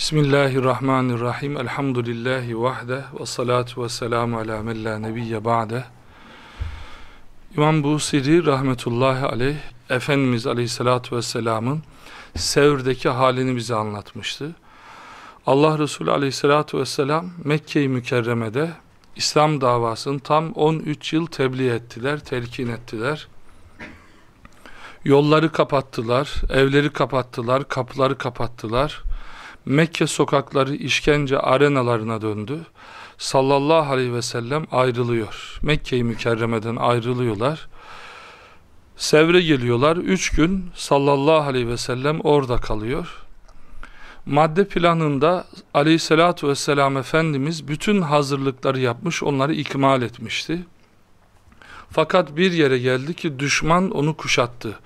Bismillahirrahmanirrahim. Elhamdülillahi vahde ve salatu ve selamu ala men la nebiyye ba'de. İmam Busiri rahmetullahi aleyh Efendimiz aleyhissalatu vesselamın Sevr'deki halini bize anlatmıştı. Allah Resulü aleyhissalatu vesselam Mekke-i Mükerreme'de İslam davasını tam 13 yıl tebliğ ettiler, telkin ettiler. Yolları kapattılar, evleri kapattılar, kapıları kapattılar. Mekke sokakları işkence arenalarına döndü. Sallallahu aleyhi ve sellem ayrılıyor. Mekke-i Mükerreme'den ayrılıyorlar. Sevre geliyorlar. Üç gün sallallahu aleyhi ve sellem orada kalıyor. Madde planında aleyhissalatü vesselam Efendimiz bütün hazırlıkları yapmış, onları ikmal etmişti. Fakat bir yere geldi ki düşman onu kuşattı.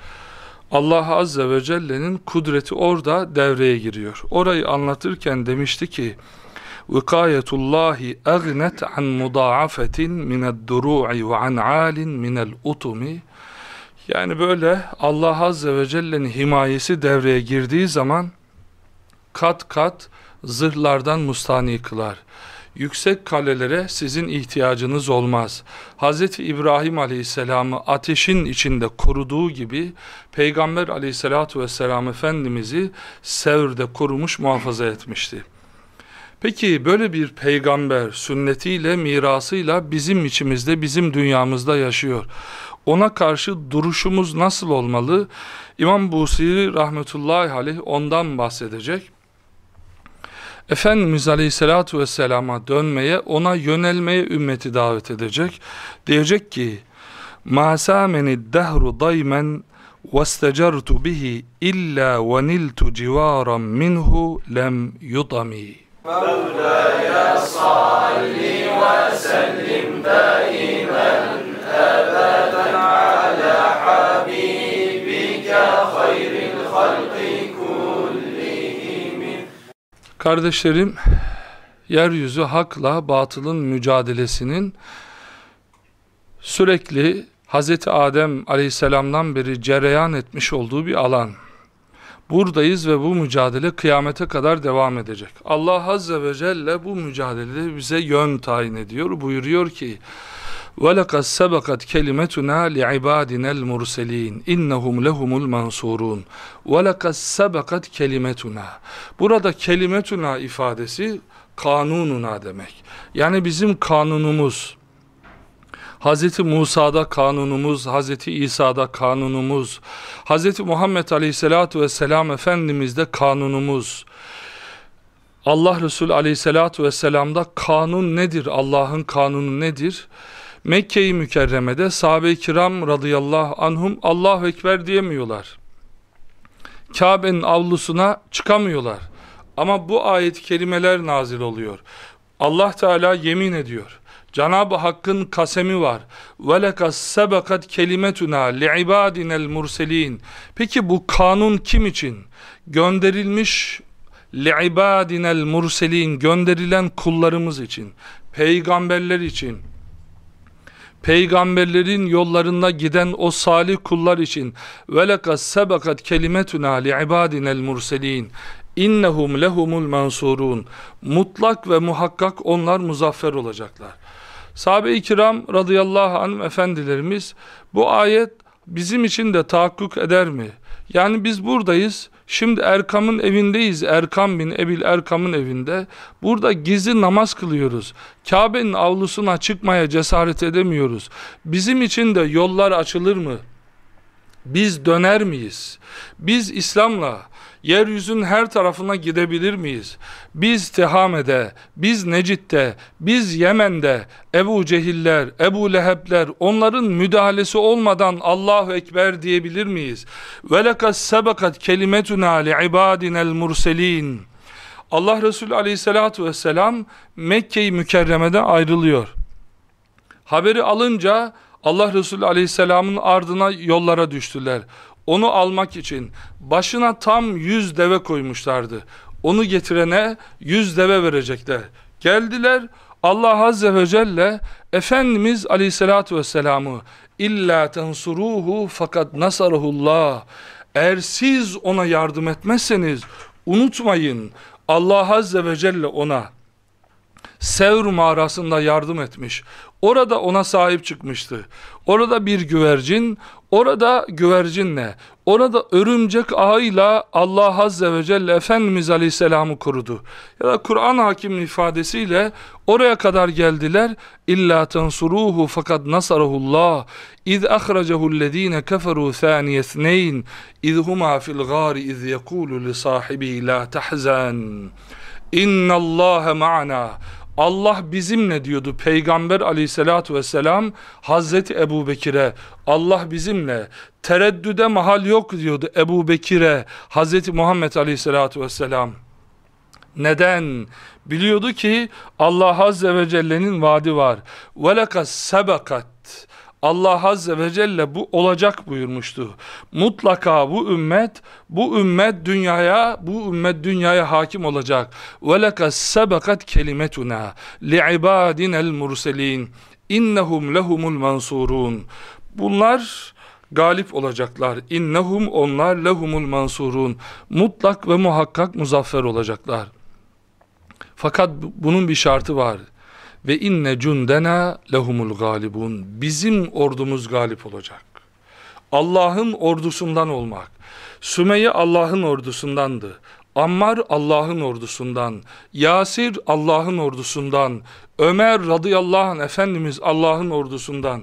Allah Azze ve Celle'nin kudreti orada devreye giriyor. Orayı anlatırken demişti ki Vikayetullahi agnet an mudaafetin mined duru'i ve an alin minel utumi yani böyle Allah Azze ve Celle'nin himayesi devreye girdiği zaman kat kat zırhlardan mustani kılar yüksek kalelere sizin ihtiyacınız olmaz. Hz. İbrahim aleyhisselamı ateşin içinde koruduğu gibi Peygamber aleyhissalatu vesselam Efendimiz'i Sevr'de korumuş muhafaza etmişti. Peki böyle bir peygamber sünnetiyle mirasıyla bizim içimizde bizim dünyamızda yaşıyor. Ona karşı duruşumuz nasıl olmalı? İmam Busiri rahmetullahi aleyh ondan bahsedecek. Efendimiz Aleyhisselatü Vesselam'a dönmeye, ona yönelmeye ümmeti davet edecek. Diyecek ki, مَا سَامَنِ الدَّهْرُ ضَيْمًا وَاسْتَجَرْتُ بِهِ إِلَّا وَنِلْتُ جِوَارًا مِنْهُ لَمْ يُطَمِي مولاي صل وسلم دائما Kardeşlerim, yeryüzü hakla batılın mücadelesinin sürekli Hz. Adem aleyhisselamdan beri cereyan etmiş olduğu bir alan. Buradayız ve bu mücadele kıyamete kadar devam edecek. Allah Azze ve Celle bu mücadelede bize yön tayin ediyor. Buyuruyor ki, وَلَقَدْ سَبَقَتْ كَلِمَتُنَا لِعِبَادِنَا الْمُرْسَلِينَ اِنَّهُمْ لَهُمُ الْمَنْصُورُونَ وَلَقَدْ سَبَقَتْ كَلِمَتُنَا Burada kelimetuna ifadesi kanununa demek. Yani bizim kanunumuz, Hz. Musa'da kanunumuz, Hz. İsa'da kanunumuz, Hz. Muhammed Aleyhisselatü Vesselam Efendimiz'de kanunumuz, Allah Resulü Aleyhisselatü Vesselam'da kanun nedir? Allah'ın kanunu nedir? Mekke-i Mükerreme'de sahabe-i kiram radıyallahu anhum Allahu Ekber diyemiyorlar. Kabe'nin avlusuna çıkamıyorlar. Ama bu ayet kelimeler nazil oluyor. Allah Teala yemin ediyor. Cenab-ı Hakk'ın kasemi var. وَلَكَسْ سَبَقَتْ كَلِمَتُنَا لِعِبَادِنَا الْمُرْسَلِينَ Peki bu kanun kim için? Gönderilmiş لِعِبَادِنَا الْمُرْسَلِينَ Gönderilen kullarımız için, peygamberler için, peygamberlerin yollarında giden o salih kullar için velakas sebakat kelimetuna li ibadinel murselin innehum lehumul mansurun mutlak ve muhakkak onlar muzaffer olacaklar. Sahabe-i kiram radıyallahu anh efendilerimiz bu ayet bizim için de tahakkuk eder mi? Yani biz buradayız Şimdi Erkam'ın evindeyiz. Erkam bin Ebil Erkam'ın evinde. Burada gizli namaz kılıyoruz. Kabe'nin avlusuna çıkmaya cesaret edemiyoruz. Bizim için de yollar açılır mı? Biz döner miyiz? Biz İslam'la yeryüzünün her tarafına gidebilir miyiz? Biz Tihame'de, biz Necit'te, biz Yemen'de, Ebu Cehiller, Ebu Lehebler, onların müdahalesi olmadan Allahu Ekber diyebilir miyiz? وَلَكَسْ سَبَقَتْ كَلِمَتُنَا لِعِبَادِنَا الْمُرْسَلِينَ Allah Resulü aleyhissalatu vesselam Mekke-i Mükerreme'de ayrılıyor. Haberi alınca Allah Resulü aleyhisselamın ardına yollara düştüler. Onu almak için başına tam yüz deve koymuşlardı. Onu getirene yüz deve verecekler. Geldiler Allah Azze ve Celle Efendimiz Aleyhisselatü Vesselam'ı illa tensuruhu fakat nasarahullah eğer siz ona yardım etmezseniz unutmayın Allah Azze ve Celle ona Sevr mağarasında yardım etmiş. Orada ona sahip çıkmıştı. Orada bir güvercin, orada güvercinle, orada örümcek ağıyla Allah Azze ve Celle Efendimiz Aleyhisselam'ı korudu. Ya da Kur'an hakimin ifadesiyle oraya kadar geldiler. İlla tensuruhu fakat nasarahullah. İz ahracehu'llezine keferu thaniyesneyn. İz huma fil gari iz yekulu li sahibi la tahzan. İnna Allah ma'ana. Allah bizimle diyordu Peygamber aleyhissalatü vesselam Hazreti Ebu Bekir'e Allah bizimle tereddüde mahal yok diyordu Ebu Bekir'e Hazreti Muhammed aleyhissalatü vesselam neden? Biliyordu ki Allah Azze ve Celle'nin vaadi var. وَلَكَ sebakat Allah Azze ve Celle bu olacak buyurmuştu. Mutlaka bu ümmet, bu ümmet dünyaya, bu ümmet dünyaya hakim olacak. وَلَكَ سَبَقَتْ كَلِمَتُنَا لِعِبَادِنَا الْمُرْسَلِينَ İnnehum lehumul mansurun. Bunlar galip olacaklar. İnnehum onlar lehumul mansurun. Mutlak ve muhakkak muzaffer olacaklar. Fakat bunun bir şartı var ve inne cundena lehumul galibun. Bizim ordumuz galip olacak. Allah'ın ordusundan olmak. Sümeyye Allah'ın ordusundandı. Ammar Allah'ın ordusundan, Yasir Allah'ın ordusundan, Ömer radıyallahu anh Efendimiz Allah'ın ordusundan.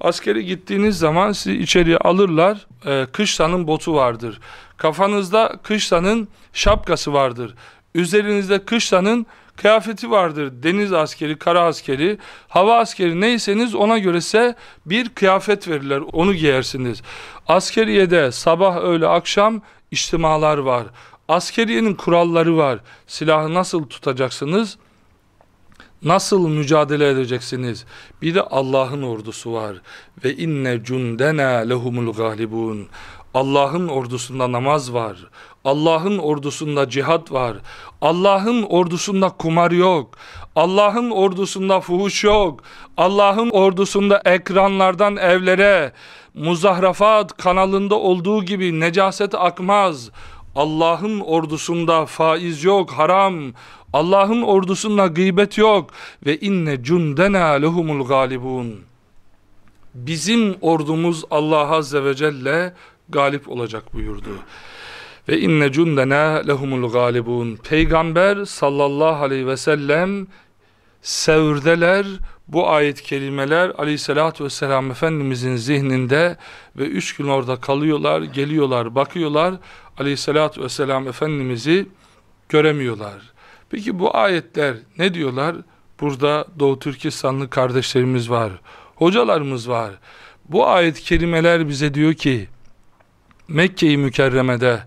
Askeri gittiğiniz zaman sizi içeriye alırlar, e, kışlanın botu vardır. Kafanızda kışlanın şapkası vardır. Üzerinizde kışlanın kıyafeti vardır. Deniz askeri, kara askeri, hava askeri neyseniz ona göre ise bir kıyafet verirler. Onu giyersiniz. Askeriyede sabah, öğle, akşam içtimalar var. Askeriyenin kuralları var. Silahı nasıl tutacaksınız? Nasıl mücadele edeceksiniz? Bir de Allah'ın ordusu var. Ve inne cundena lehumul galibun. Allah'ın ordusunda namaz var. Allah'ın ordusunda cihat var. Allah'ın ordusunda kumar yok. Allah'ın ordusunda fuhuş yok. Allah'ın ordusunda ekranlardan evlere, muzahrafat kanalında olduğu gibi necaset akmaz. Allah'ın ordusunda faiz yok, haram. Allah'ın ordusunda gıybet yok. Ve inne cundena lehumul galibun. Bizim ordumuz Allah Azze ve Celle galip olacak buyurdu. Ve inne cundena lehumul galibun. Peygamber sallallahu aleyhi ve sellem sevrdeler bu ayet kelimeler aleyhissalatü vesselam Efendimizin zihninde ve üç gün orada kalıyorlar, geliyorlar, bakıyorlar aleyhissalatü vesselam Efendimiz'i göremiyorlar. Peki bu ayetler ne diyorlar? Burada Doğu Türkistanlı kardeşlerimiz var, hocalarımız var. Bu ayet kelimeler bize diyor ki Mekke-i Mükerreme'de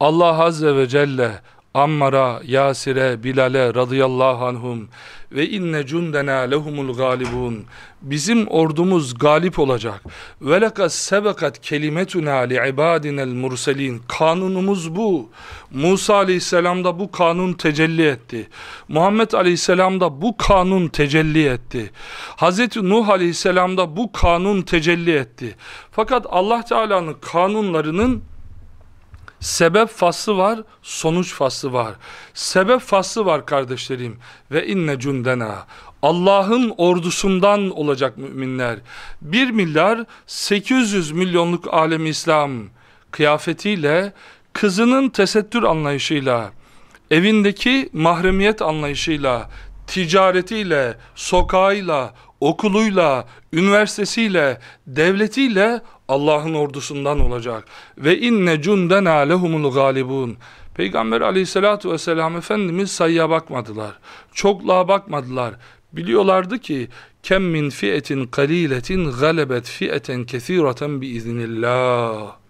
Allah Azze ve Celle Ammar'a, Yasir'e, Bilal'e radıyallahu anhum ve inne cundena lehumul galibun. Bizim ordumuz galip olacak. Ve lekas sebekat kelimetuna li ibadinel murselin. Kanunumuz bu. Musa aleyhisselamda bu kanun tecelli etti. Muhammed aleyhisselamda bu kanun tecelli etti. Hazreti Nuh aleyhisselamda bu kanun tecelli etti. Fakat Allah Teala'nın kanunlarının Sebep faslı var, sonuç faslı var. Sebep faslı var kardeşlerim. Ve inne cundena. Allah'ın ordusundan olacak müminler. 1 milyar 800 milyonluk alem İslam kıyafetiyle, kızının tesettür anlayışıyla, evindeki mahremiyet anlayışıyla, ticaretiyle, sokağıyla, okuluyla, üniversitesiyle, devletiyle Allah'ın ordusundan olacak. Ve inne cundena lehumul galibun. Peygamber aleyhissalatu vesselam Efendimiz sayıya bakmadılar. Çokluğa bakmadılar. Biliyorlardı ki kem min fiyetin kaliletin galebet fiyeten kesireten biiznillah.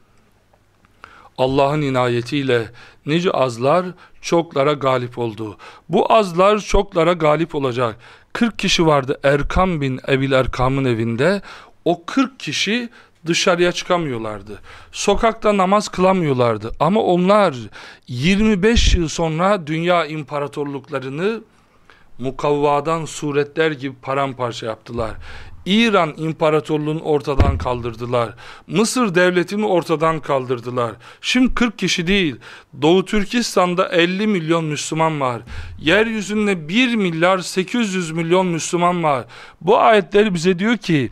Allah'ın inayetiyle nice azlar çoklara galip oldu. Bu azlar çoklara galip olacak. 40 kişi vardı Erkam bin Ebil Erkam'ın evinde. O 40 kişi dışarıya çıkamıyorlardı. Sokakta namaz kılamıyorlardı. Ama onlar 25 yıl sonra dünya imparatorluklarını mukavvadan suretler gibi paramparça yaptılar. İran İmparatorluğunu ortadan kaldırdılar. Mısır devletini ortadan kaldırdılar. Şimdi 40 kişi değil. Doğu Türkistan'da 50 milyon Müslüman var. Yeryüzünde 1 milyar 800 milyon Müslüman var. Bu ayetleri bize diyor ki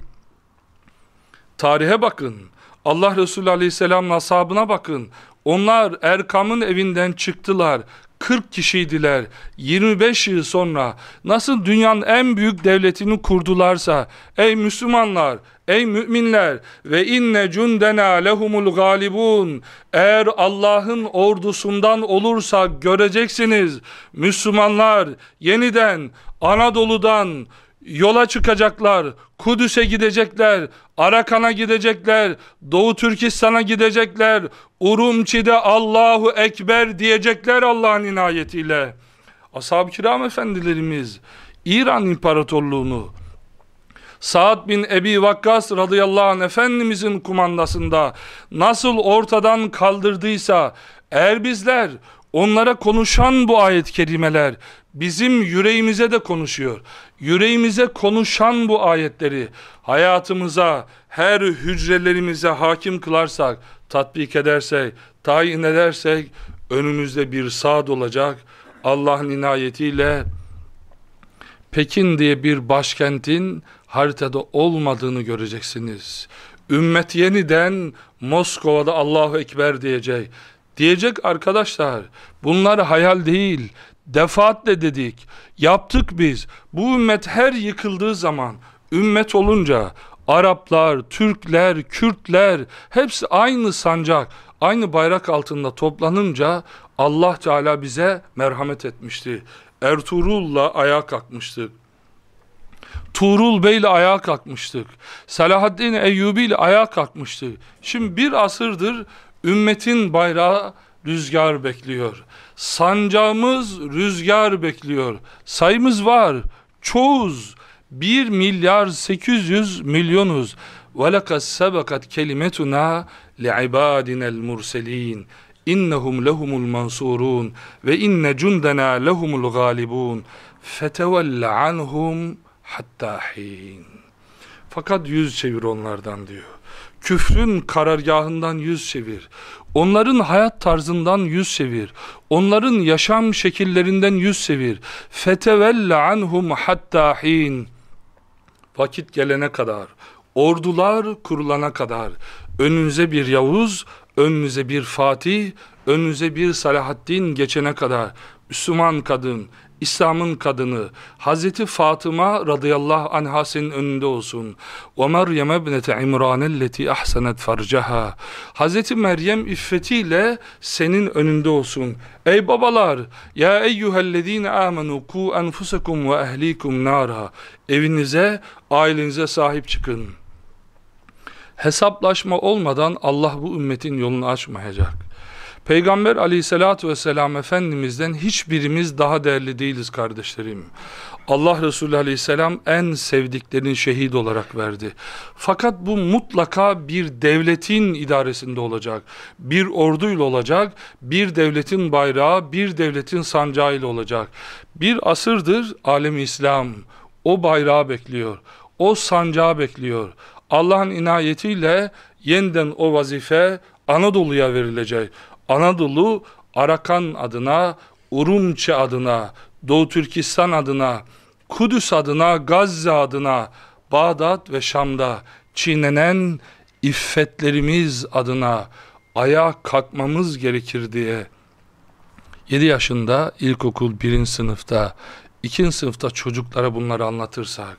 tarihe bakın. Allah Resulü Aleyhisselam'ın ashabına bakın. Onlar Erkam'ın evinden çıktılar. 40 kişiydiler. 25 yıl sonra nasıl dünyanın en büyük devletini kurdularsa ey Müslümanlar ey müminler ve inne cundena lehumul galibun eğer Allah'ın ordusundan olursa göreceksiniz Müslümanlar yeniden Anadolu'dan yola çıkacaklar, Kudüs'e gidecekler, Arakan'a gidecekler, Doğu Türkistan'a gidecekler, Urumçi'de Allahu Ekber diyecekler Allah'ın inayetiyle. Ashab-ı kiram efendilerimiz İran İmparatorluğunu Sa'd bin Ebi Vakkas radıyallahu anh Efendimizin kumandasında nasıl ortadan kaldırdıysa eğer bizler onlara konuşan bu ayet-i kerimeler bizim yüreğimize de konuşuyor. Yüreğimize konuşan bu ayetleri hayatımıza, her hücrelerimize hakim kılarsak, tatbik edersek, tayin edersek önümüzde bir saat olacak. Allah'ın inayetiyle Pekin diye bir başkentin haritada olmadığını göreceksiniz. Ümmet yeniden Moskova'da Allahu Ekber diyecek. Diyecek arkadaşlar bunlar hayal değil defaatle dedik yaptık biz bu ümmet her yıkıldığı zaman ümmet olunca Araplar, Türkler, Kürtler hepsi aynı sancak aynı bayrak altında toplanınca Allah Teala bize merhamet etmişti Ertuğrul'la ayağa kalkmıştık Tuğrul Bey ile ayağa kalkmıştık. Selahaddin Eyyubi ile ayağa kalkmıştık. Şimdi bir asırdır ümmetin bayrağı rüzgar bekliyor. Sancağımız rüzgar bekliyor. Sayımız var. Çoğuz. 1 milyar 800 milyonuz. وَلَقَدْ سَبَقَتْ كَلِمَتُنَا لِعِبَادِنَا الْمُرْسَلِينَ innehum lehumul mansurun ve inne cundena lehumul galibun fetevelle anhum hatta hin fakat yüz çevir onlardan diyor küfrün karargahından yüz çevir Onların hayat tarzından yüz çevir. Onların yaşam şekillerinden yüz çevir. Fetevelle anhum hatta hin. Vakit gelene kadar, ordular kurulana kadar, önünüze bir Yavuz, önünüze bir Fatih, önünüze bir Salahaddin geçene kadar, Müslüman kadın, İslam'ın kadını Hazreti Fatıma radıyallahu anha senin önünde olsun. Ve Meryem ebnete İmran elleti ahsenet farcaha. Hazreti Meryem iffetiyle senin önünde olsun. Ey babalar ya eyyühellezine amenu ku enfusakum ve ehlikum nara. Evinize, ailenize sahip çıkın. Hesaplaşma olmadan Allah bu ümmetin yolunu açmayacak. Peygamber aleyhissalatü vesselam Efendimiz'den hiçbirimiz daha değerli değiliz kardeşlerim. Allah Resulü aleyhisselam en sevdiklerini şehit olarak verdi. Fakat bu mutlaka bir devletin idaresinde olacak. Bir orduyla olacak, bir devletin bayrağı, bir devletin sancağıyla olacak. Bir asırdır alem İslam o bayrağı bekliyor, o sancağı bekliyor. Allah'ın inayetiyle yeniden o vazife Anadolu'ya verilecek. Anadolu Arakan adına, Urumçi adına, Doğu Türkistan adına, Kudüs adına, Gazze adına, Bağdat ve Şam'da çiğnenen iffetlerimiz adına ayağa kalkmamız gerekir diye 7 yaşında ilkokul 1. sınıfta 2. sınıfta çocuklara bunları anlatırsak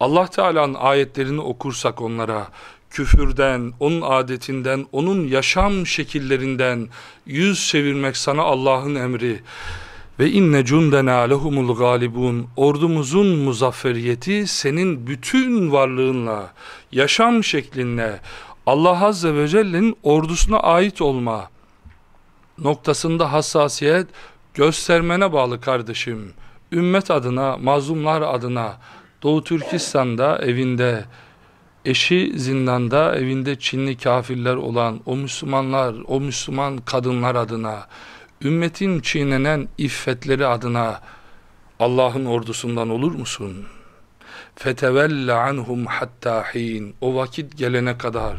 Allah Teala'nın ayetlerini okursak onlara küfürden, onun adetinden, onun yaşam şekillerinden yüz çevirmek sana Allah'ın emri. Ve inne cundena lehumul galibun. Ordumuzun muzafferiyeti senin bütün varlığınla, yaşam şeklinle, Allah Azze ve Celle'nin ordusuna ait olma noktasında hassasiyet göstermene bağlı kardeşim. Ümmet adına, mazlumlar adına, Doğu Türkistan'da evinde, eşi zindanda evinde Çinli kafirler olan o Müslümanlar, o Müslüman kadınlar adına, ümmetin çiğnenen iffetleri adına Allah'ın ordusundan olur musun? Fetevelle anhum hatta hin. O vakit gelene kadar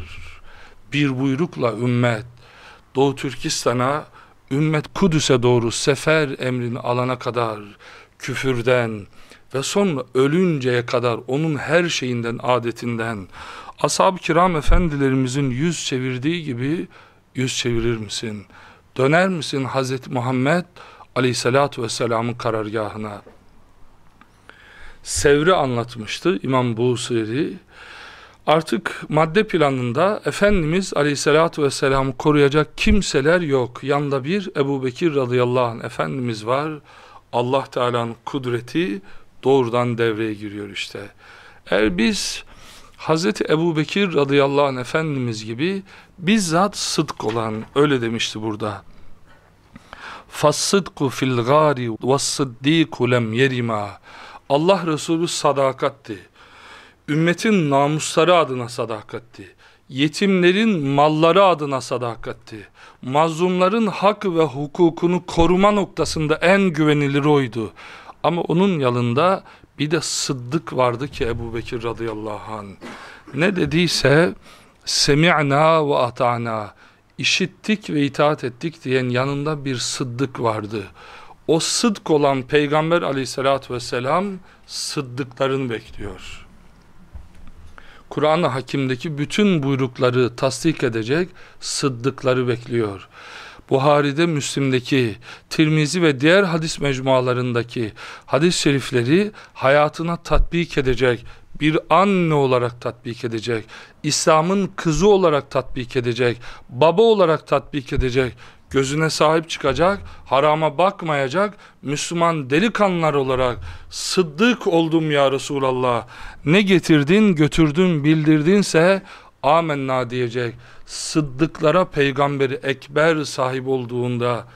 bir buyrukla ümmet Doğu Türkistan'a ümmet Kudüs'e doğru sefer emrini alana kadar küfürden ve sonra ölünceye kadar onun her şeyinden adetinden ashab-ı kiram efendilerimizin yüz çevirdiği gibi yüz çevirir misin? Döner misin Hazreti Muhammed aleyhissalatu vesselamın karargahına? Sevri anlatmıştı İmam Busiri. Artık madde planında Efendimiz Aleyhisselatü Vesselam'ı koruyacak kimseler yok. Yanında bir Ebu Bekir radıyallahu anh Efendimiz var. Allah Teala'nın kudreti doğrudan devreye giriyor işte. Eğer biz Hazreti Ebu Bekir radıyallahu anh Efendimiz gibi bizzat sıdk olan öyle demişti burada. فَالصِّدْقُ فِي الْغَارِ وَالصِّدِّيقُ لَمْ يَرِمَا Allah Resulü sadakatti. Ümmetin namusları adına sadakatti. Yetimlerin malları adına sadakatti. Mazlumların hak ve hukukunu koruma noktasında en güvenilir oydu. Ama onun yanında bir de sıddık vardı ki Ebu Bekir radıyallahu anh. Ne dediyse semi'na ve ata'na işittik ve itaat ettik diyen yanında bir sıddık vardı. O sıdk olan Peygamber aleyhissalatü vesselam sıddıklarını bekliyor. Kur'an-ı Hakim'deki bütün buyrukları tasdik edecek sıddıkları bekliyor. Buhari'de, Müslim'deki, Tirmizi ve diğer hadis mecmualarındaki hadis şerifleri hayatına tatbik edecek, bir anne olarak tatbik edecek, İslam'ın kızı olarak tatbik edecek, baba olarak tatbik edecek, gözüne sahip çıkacak, harama bakmayacak, Müslüman delikanlılar olarak sıddık oldum ya Resulallah, ne getirdin, götürdün, bildirdinse amenna diyecek, sıddıklara peygamberi ekber sahip olduğunda,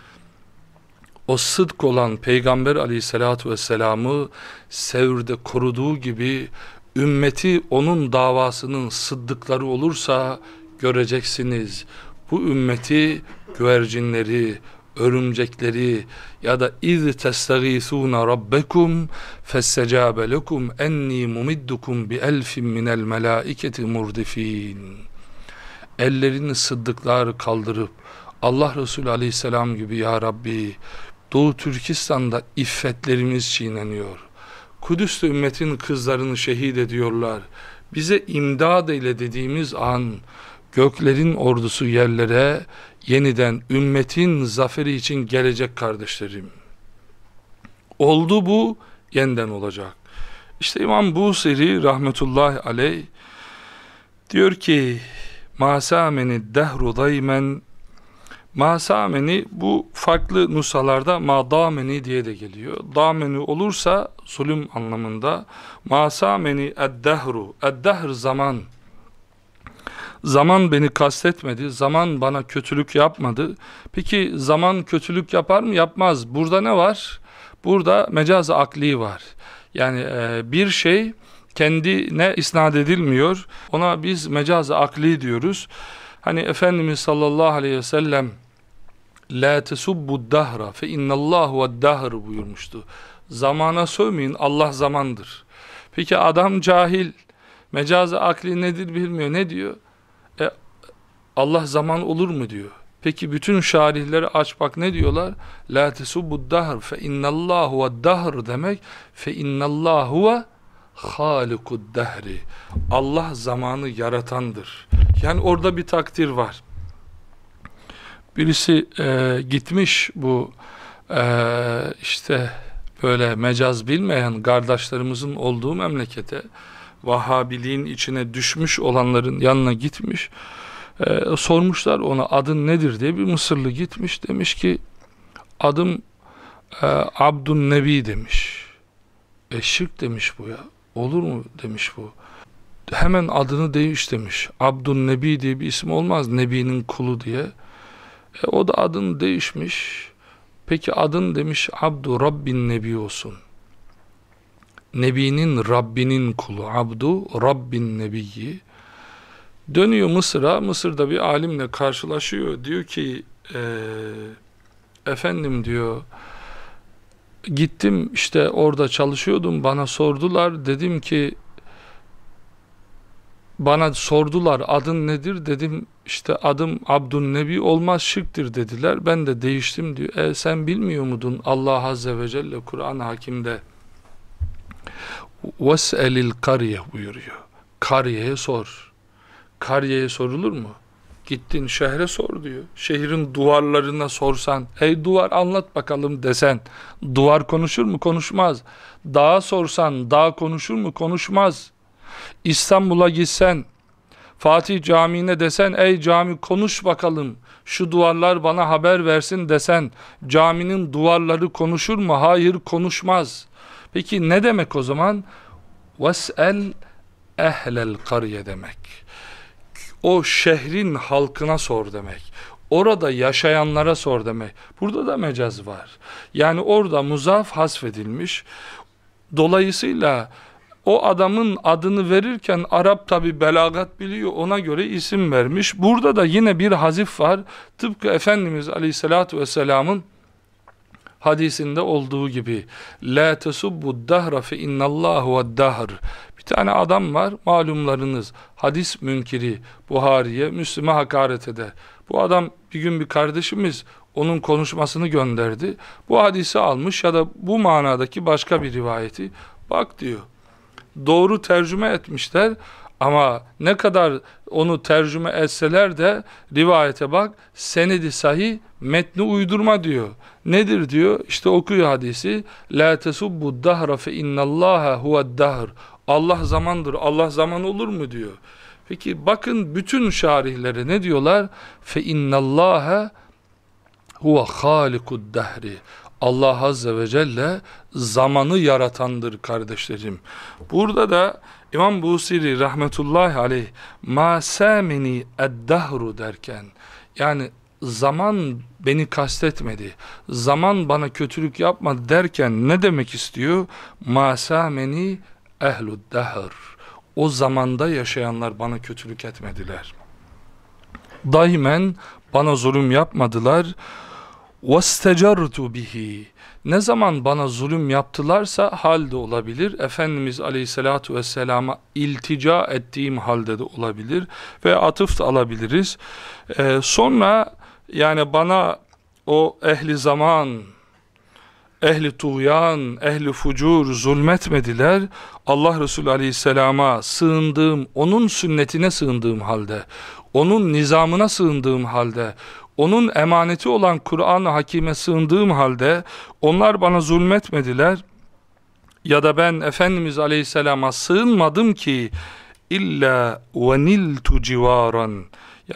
o sıdk olan peygamber aleyhissalatü vesselamı sevrde koruduğu gibi ümmeti onun davasının sıddıkları olursa göreceksiniz. Bu ümmeti güvercinleri, örümcekleri ya da iz testagisuna rabbekum fessecabe lekum enni mumiddukum bi elfin minel melaiketi murdifin ellerini sıddıklar kaldırıp Allah Resulü aleyhisselam gibi ya Rabbi Doğu Türkistan'da iffetlerimiz çiğneniyor. Kudüs'te ümmetin kızlarını şehit ediyorlar. Bize imdad ile dediğimiz an göklerin ordusu yerlere yeniden ümmetin zaferi için gelecek kardeşlerim. Oldu bu, yeniden olacak. İşte İmam Busiri rahmetullahi aleyh diyor ki masameni dehru daymen masameni bu farklı nusalarda madameni diye de geliyor. Dameni olursa zulüm anlamında masameni eddehru eddehr zaman Zaman beni kastetmedi. Zaman bana kötülük yapmadı. Peki zaman kötülük yapar mı? Yapmaz. Burada ne var? Burada mecaz akli var. Yani e, bir şey kendine isnat edilmiyor. Ona biz mecaz akli diyoruz. Hani Efendimiz sallallahu aleyhi ve sellem La tesubbu dahra fe innallahu ve dahr buyurmuştu. Zamana sövmeyin Allah zamandır. Peki adam cahil mecaz akli nedir bilmiyor. Ne diyor? Allah zaman olur mu diyor. Peki bütün şarihleri aç bak ne diyorlar? La tesubbu dahr fe innallahu ve dahr demek fe innallahu ve halikud dahri. Allah zamanı yaratandır. Yani orada bir takdir var. Birisi e, gitmiş bu e, işte böyle mecaz bilmeyen kardeşlerimizin olduğu memlekete Vahabiliğin içine düşmüş olanların yanına gitmiş ee, sormuşlar ona adın nedir diye bir Mısırlı gitmiş demiş ki adım e, Abdun Nebi demiş. E şirk demiş bu ya. Olur mu demiş bu. Hemen adını değiş demiş. Abdun Nebi diye bir isim olmaz. Nebi'nin kulu diye. E, o da adını değişmiş. Peki adın demiş Abdu Rabbin Nebi olsun. Nebi'nin Rabbinin kulu. Abdu Rabbin Nebiyyi. Dönüyor Mısır'a, Mısır'da bir alimle karşılaşıyor. Diyor ki, e, efendim diyor, gittim işte orada çalışıyordum. Bana sordular. Dedim ki bana sordular adın nedir? Dedim işte adım Abdun Nebi olmaz şıktır dediler. Ben de değiştim diyor. E sen bilmiyor muydun Allah Azze ve Celle Kur'an hakimde? Ves'elil kariye buyuruyor. Kariyeye sor kariyeye sorulur mu gittin şehre sor diyor şehrin duvarlarına sorsan hey duvar anlat bakalım desen duvar konuşur mu konuşmaz dağa sorsan dağ konuşur mu konuşmaz İstanbul'a gitsen, Fatih Camii'ne desen, ey cami konuş bakalım, şu duvarlar bana haber versin desen, caminin duvarları konuşur mu? Hayır konuşmaz. Peki ne demek o zaman? Ves'el ehlel kariye demek. O şehrin halkına sor demek. Orada yaşayanlara sor demek. Burada da mecaz var. Yani orada muzaf hasfedilmiş. Dolayısıyla o adamın adını verirken Arap tabi belagat biliyor ona göre isim vermiş. Burada da yine bir hazif var. Tıpkı Efendimiz Aleyhisselatü Vesselam'ın hadisinde olduğu gibi La tesubbu dahra fe innallahu dahr tane adam var malumlarınız hadis münkiri Buhari'ye Müslüme hakaret eder bu adam bir gün bir kardeşimiz onun konuşmasını gönderdi bu hadisi almış ya da bu manadaki başka bir rivayeti bak diyor doğru tercüme etmişler ama ne kadar onu tercüme etseler de rivayete bak senedi sahih metni uydurma diyor. Nedir diyor? İşte okuyor hadisi. La tesubbu dahra fe innallaha huve dahr. Allah zamandır. Allah zaman olur mu diyor. Peki bakın bütün şarihlere ne diyorlar? Fe innallaha huve halikud dahri. Allah Azze ve Celle zamanı yaratandır kardeşlerim. Burada da İmam Busiri rahmetullahi aleyh ma samini eddahru derken yani zaman beni kastetmedi. Zaman bana kötülük yapmadı derken ne demek istiyor? Ma sameni ehlud dahr. O zamanda yaşayanlar bana kötülük etmediler. Daimen bana zulüm yapmadılar. وَاسْتَجَرْتُ bihi. Ne zaman bana zulüm yaptılarsa halde olabilir. Efendimiz Aleyhisselatü Vesselam'a iltica ettiğim halde de olabilir. Ve atıf da alabiliriz. Ee, sonra yani bana o ehli zaman, ehli tuğyan, ehli fucur zulmetmediler. Allah Resulü Aleyhisselam'a sığındığım, onun sünnetine sığındığım halde, onun nizamına sığındığım halde, onun emaneti olan Kur'an-ı Hakim'e sığındığım halde onlar bana zulmetmediler. Ya da ben Efendimiz Aleyhisselam'a sığınmadım ki illa ve niltu civaran.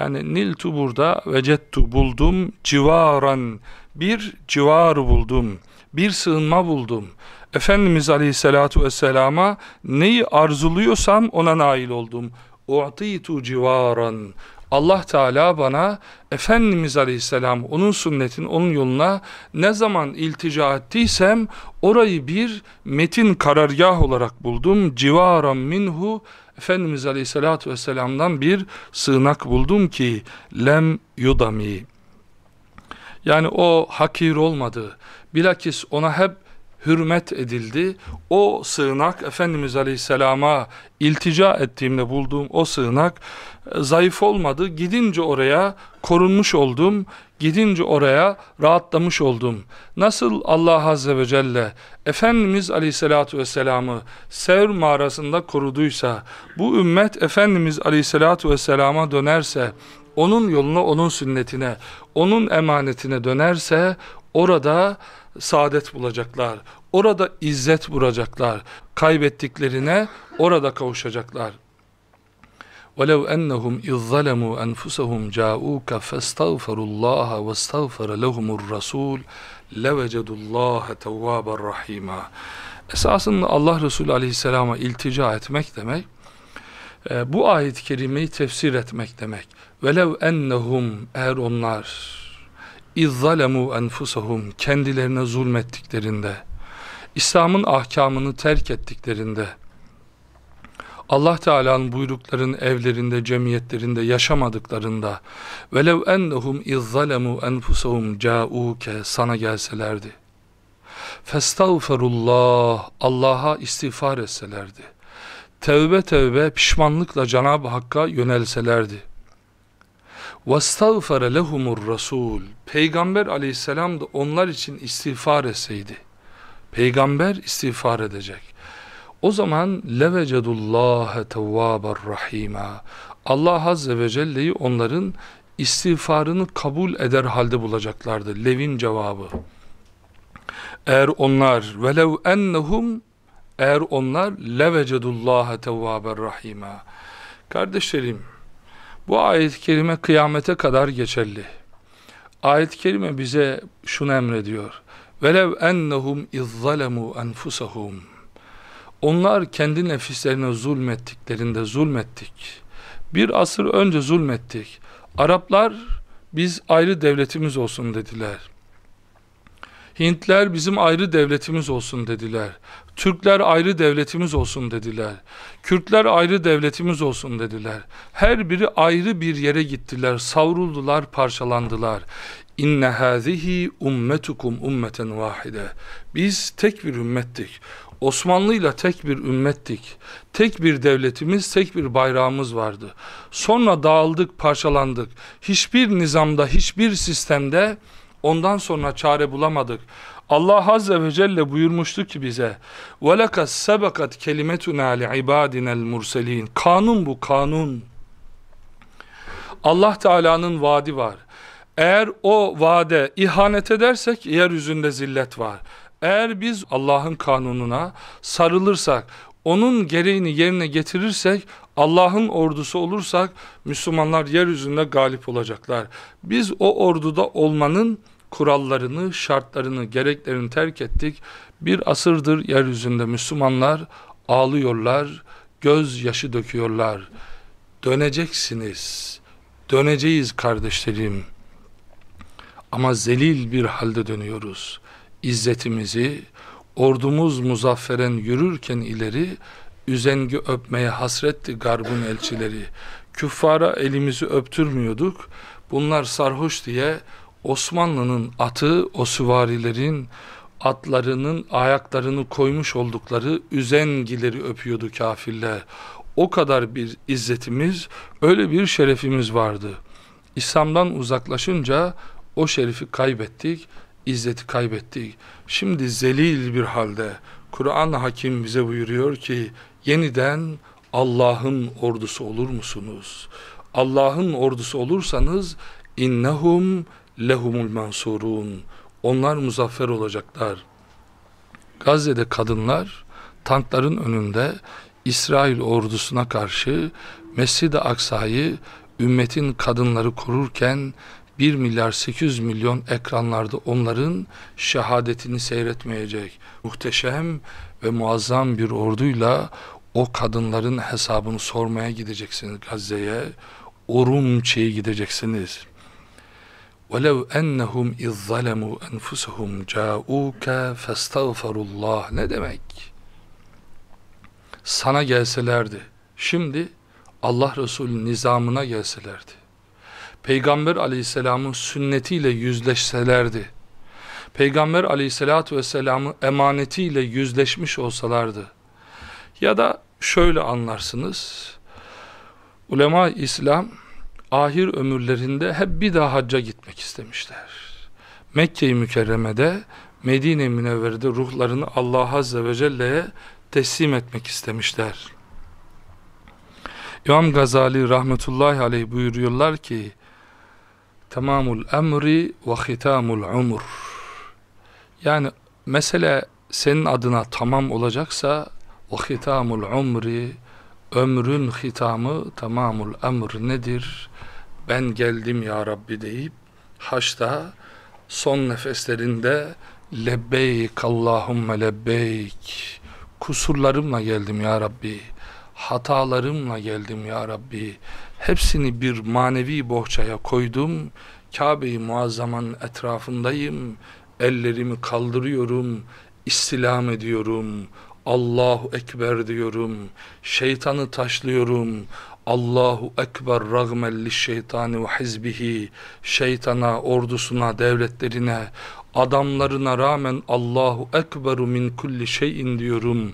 Yani niltu burada vecettu buldum civaran. Bir civar buldum bir sığınma buldum Efendimiz Aleyhisselatü Vesselam'a neyi arzuluyorsam ona nail oldum u'titu civaran Allah Teala bana Efendimiz Aleyhisselam onun sünnetin onun yoluna ne zaman iltica ettiysem orayı bir metin karargah olarak buldum. Civaran minhu Efendimiz Aleyhisselatü Vesselam'dan bir sığınak buldum ki lem yudami. Yani o hakir olmadı. Bilakis ona hep hürmet edildi. O sığınak Efendimiz Aleyhisselam'a iltica ettiğimde bulduğum o sığınak e, zayıf olmadı. Gidince oraya korunmuş oldum. Gidince oraya rahatlamış oldum. Nasıl Allah Azze ve Celle Efendimiz Aleyhisselatü Vesselam'ı Sevr mağarasında koruduysa bu ümmet Efendimiz Aleyhisselatü Vesselam'a dönerse onun yoluna, onun sünnetine, onun emanetine dönerse orada saadet bulacaklar. Orada izzet bulacaklar. Kaybettiklerine orada kavuşacaklar. وَلَوْ أَنَّهُمْ اِذْ ظَلَمُوا أَنفُسَهُمْ جَاءُوكَ فَاسْتَغْفَرُوا اللّٰهَ وَاسْتَغْفَرَ لَهُمُ الرَّسُولُ لَوَجَدُوا اللّٰهَ تَوَّابًا رَحِيمًا Esasında Allah Resulü Aleyhisselam'a iltica etmek demek, e, bu ayet-i kerimeyi tefsir etmek demek. وَلَوْ اَنَّهُمْ Eğer onlar izzalemu enfusahum kendilerine zulmettiklerinde İslam'ın ahkamını terk ettiklerinde Allah Teala'nın buyrukların evlerinde, cemiyetlerinde yaşamadıklarında velev ennehum izzalemu enfusahum ca'uke sana gelselerdi Festağfirullah Allah'a istiğfar etselerdi. Tevbe tevbe pişmanlıkla Cenab-ı Hakk'a yönelselerdi. وَاسْتَغْفَرَ لَهُمُ الرَّسُولُ Peygamber aleyhisselam da onlar için istiğfar etseydi. Peygamber istiğfar edecek. O zaman levecedullâhe tevvâber rahîmâ. Allah Azze ve Celle'yi onların istiğfarını kabul eder halde bulacaklardı. Lev'in cevabı. Eğer onlar velev ennehum eğer onlar levecedullâhe tevvâber rahîmâ. Kardeşlerim bu ayet-i kerime kıyamete kadar geçerli. Ayet-i kerime bize şunu emrediyor. Velev ennehum izzalemu enfusahum. Onlar kendi nefislerine zulmettiklerinde zulmettik. Bir asır önce zulmettik. Araplar biz ayrı devletimiz olsun dediler. Hintler bizim ayrı devletimiz olsun dediler. Türkler ayrı devletimiz olsun dediler. Kürtler ayrı devletimiz olsun dediler. Her biri ayrı bir yere gittiler, savruldular, parçalandılar. İnne hazihi ummetukum ummeten vahide. Biz tek bir ümmettik. Osmanlı'yla tek bir ümmettik. Tek bir devletimiz, tek bir bayrağımız vardı. Sonra dağıldık, parçalandık. Hiçbir nizamda, hiçbir sistemde ondan sonra çare bulamadık. Allah Azze ve Celle buyurmuştu ki bize وَلَكَسْ سَبَقَتْ كَلِمَتُنَا لِعِبَادِنَا الْمُرْسَلِينَ Kanun bu kanun. Allah Teala'nın vaadi var. Eğer o vaade ihanet edersek yeryüzünde zillet var. Eğer biz Allah'ın kanununa sarılırsak, onun gereğini yerine getirirsek, Allah'ın ordusu olursak, Müslümanlar yeryüzünde galip olacaklar. Biz o orduda olmanın kurallarını, şartlarını, gereklerini terk ettik. Bir asırdır yeryüzünde Müslümanlar ağlıyorlar, gözyaşı döküyorlar. Döneceksiniz, döneceğiz kardeşlerim. Ama zelil bir halde dönüyoruz. İzzetimizi, ordumuz muzafferen yürürken ileri, üzengi öpmeye hasretti garbın elçileri. Küffara elimizi öptürmüyorduk. Bunlar sarhoş diye Osmanlı'nın atı, o süvarilerin atlarının ayaklarını koymuş oldukları üzengileri öpüyordu kafirler. O kadar bir izzetimiz, öyle bir şerefimiz vardı. İslam'dan uzaklaşınca o şerefi kaybettik, izzeti kaybettik. Şimdi zelil bir halde Kur'an Hakim bize buyuruyor ki yeniden Allah'ın ordusu olur musunuz? Allah'ın ordusu olursanız innehum lehumul mansurun. Onlar muzaffer olacaklar. Gazze'de kadınlar tankların önünde İsrail ordusuna karşı Mescid-i Aksa'yı ümmetin kadınları korurken 1 milyar 800 milyon ekranlarda onların şehadetini seyretmeyecek. Muhteşem ve muazzam bir orduyla o kadınların hesabını sormaya gideceksiniz Gazze'ye. Orumçe'ye gideceksiniz. وَلَوْ اَنَّهُمْ اِذْ ظَلَمُوا اَنْفُسَهُمْ جَاءُوكَ فَاسْتَغْفَرُوا اللّٰهِ Ne demek? Sana gelselerdi, şimdi Allah Resulü nizamına gelselerdi, Peygamber aleyhisselamın sünnetiyle yüzleşselerdi, Peygamber aleyhisselatü vesselamın emanetiyle yüzleşmiş olsalardı, ya da şöyle anlarsınız, ulema İslam, ahir ömürlerinde hep bir daha hacca gitmek istemişler. Mekke-i Mükerreme'de, Medine-i Münevvere'de ruhlarını Allah Azze ve Celle'ye teslim etmek istemişler. İmam Gazali rahmetullahi aleyh buyuruyorlar ki tamamul emri ve hitamul umur yani mesele senin adına tamam olacaksa ve hitamul umri ömrün hitamı tamamul emr nedir? ben geldim ya Rabbi deyip haçta son nefeslerinde lebbeyk Allahümme lebbeyk. Kusurlarımla geldim ya Rabbi hatalarımla geldim ya Rabbi. Hepsini bir manevi bohçaya koydum. Kabe-i Muazzama'nın etrafındayım. Ellerimi kaldırıyorum istilam ediyorum Allahu Ekber diyorum şeytanı taşlıyorum Allahu Ekber ragmen şeytani ve hizbihi şeytana, ordusuna, devletlerine adamlarına rağmen Allahu Ekberu min kulli şeyin diyorum.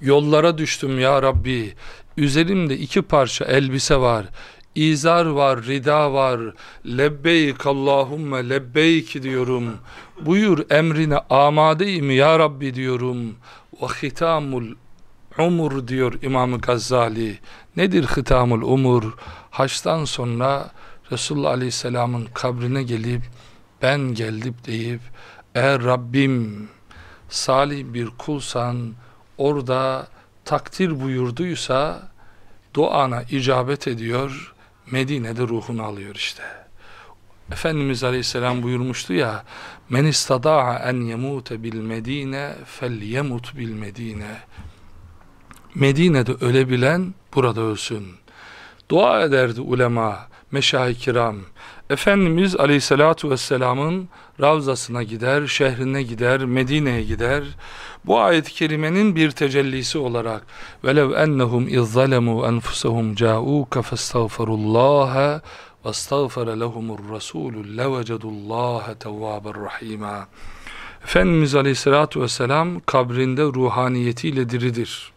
Yollara düştüm ya Rabbi. Üzerimde iki parça elbise var. İzar var, rida var. Lebbeyk Allahümme lebbeyk diyorum. Buyur emrine amadeyim ya Rabbi diyorum. Ve hitamul umur diyor İmam Gazali. Nedir hitamul umur? Haçtan sonra Resulullah Aleyhisselam'ın kabrine gelip ben geldim deyip eğer Rabbim salih bir kulsan orada takdir buyurduysa duana icabet ediyor Medine'de ruhunu alıyor işte. Efendimiz Aleyhisselam buyurmuştu ya men istada'a en yemute bil medine fel yemut bil medine. Medine'de ölebilen burada ölsün. Dua ederdi ulema meşayi kiram Efendimiz Aleyhisselatü Vesselam'ın Ravzasına gider, şehrine gider, Medine'ye gider. Bu ayet-i kerimenin bir tecellisi olarak velev ennehum izzalemu enfusahum ca'uka festağfirullaha vestağfara lehumur rasulü levecedullaha tevvaber rahima. Efendimiz Aleyhisselatü Vesselam kabrinde ruhaniyetiyle diridir.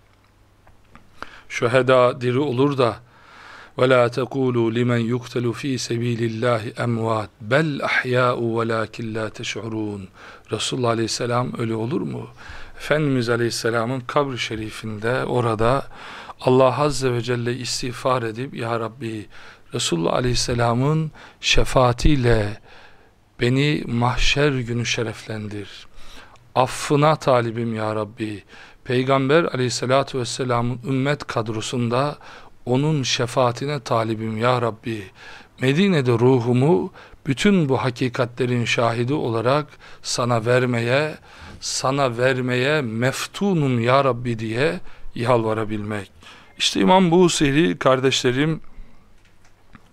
Şüheda diri olur da ولا تقولوا لمن يقتل في سبيل الله emvat bel ahya'u velakin la teş'urun Resulullah Aleyhisselam öyle olur mu? Efendimiz Aleyhisselam'ın kabri şerifinde orada Allah Azze ve Celle istiğfar edip Ya Rabbi Resulullah Aleyhisselam'ın şefaatiyle beni mahşer günü şereflendir. Affına talibim Ya Rabbi. Peygamber Aleyhisselatü Vesselam'ın ümmet kadrosunda onun şefaatine talibim ya Rabbi. Medine'de ruhumu bütün bu hakikatlerin şahidi olarak sana vermeye, sana vermeye meftunum ya Rabbi diye yalvarabilmek. İşte İmam Busiri kardeşlerim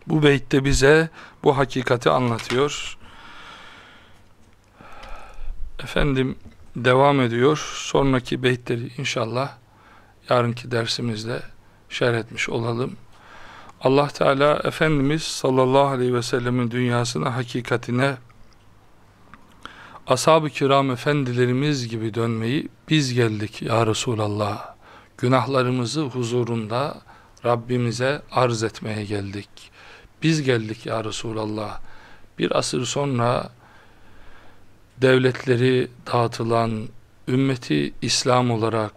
bu beytte bize bu hakikati anlatıyor. Efendim devam ediyor. Sonraki beytleri inşallah yarınki dersimizde şerh etmiş olalım. Allah Teala Efendimiz sallallahu aleyhi ve sellemin dünyasına, hakikatine ashab-ı kiram efendilerimiz gibi dönmeyi biz geldik ya Resulallah. Günahlarımızı huzurunda Rabbimize arz etmeye geldik. Biz geldik ya Resulallah. Bir asır sonra devletleri dağıtılan ümmeti İslam olarak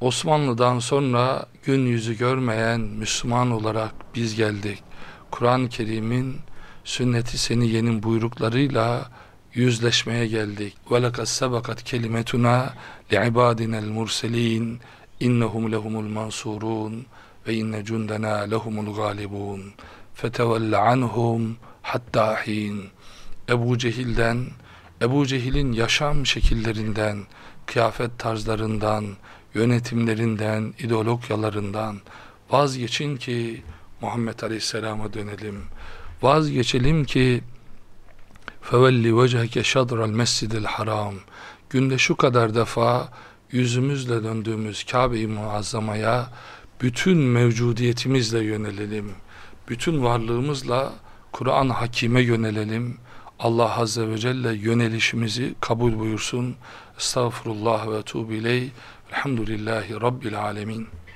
Osmanlı'dan sonra gün yüzü görmeyen Müslüman olarak biz geldik. Kur'an-ı Kerim'in sünneti seni yenin buyruklarıyla yüzleşmeye geldik. وَلَقَدْ سَبَقَتْ كَلِمَتُنَا لِعِبَادِنَا الْمُرْسَلِينَ اِنَّهُمْ لَهُمُ الْمَنْصُورُونَ وَاِنَّ جُنْدَنَا لَهُمُ الْغَالِبُونَ فَتَوَلَّ عَنْهُمْ hatta hin. Ebu Cehil'den, Ebu Cehil'in yaşam şekillerinden, kıyafet tarzlarından, yönetimlerinden, ideologyalarından vazgeçin ki Muhammed Aleyhisselam'a dönelim. Vazgeçelim ki fevelli vecheke şadral mescidil haram günde şu kadar defa yüzümüzle döndüğümüz Kabe-i Muazzama'ya bütün mevcudiyetimizle yönelelim. Bütün varlığımızla Kur'an Hakim'e yönelelim. Allah Azze ve Celle yönelişimizi kabul buyursun. Estağfurullah ve tuğbileyh. Elhamdülillahi Rabbil Alemin.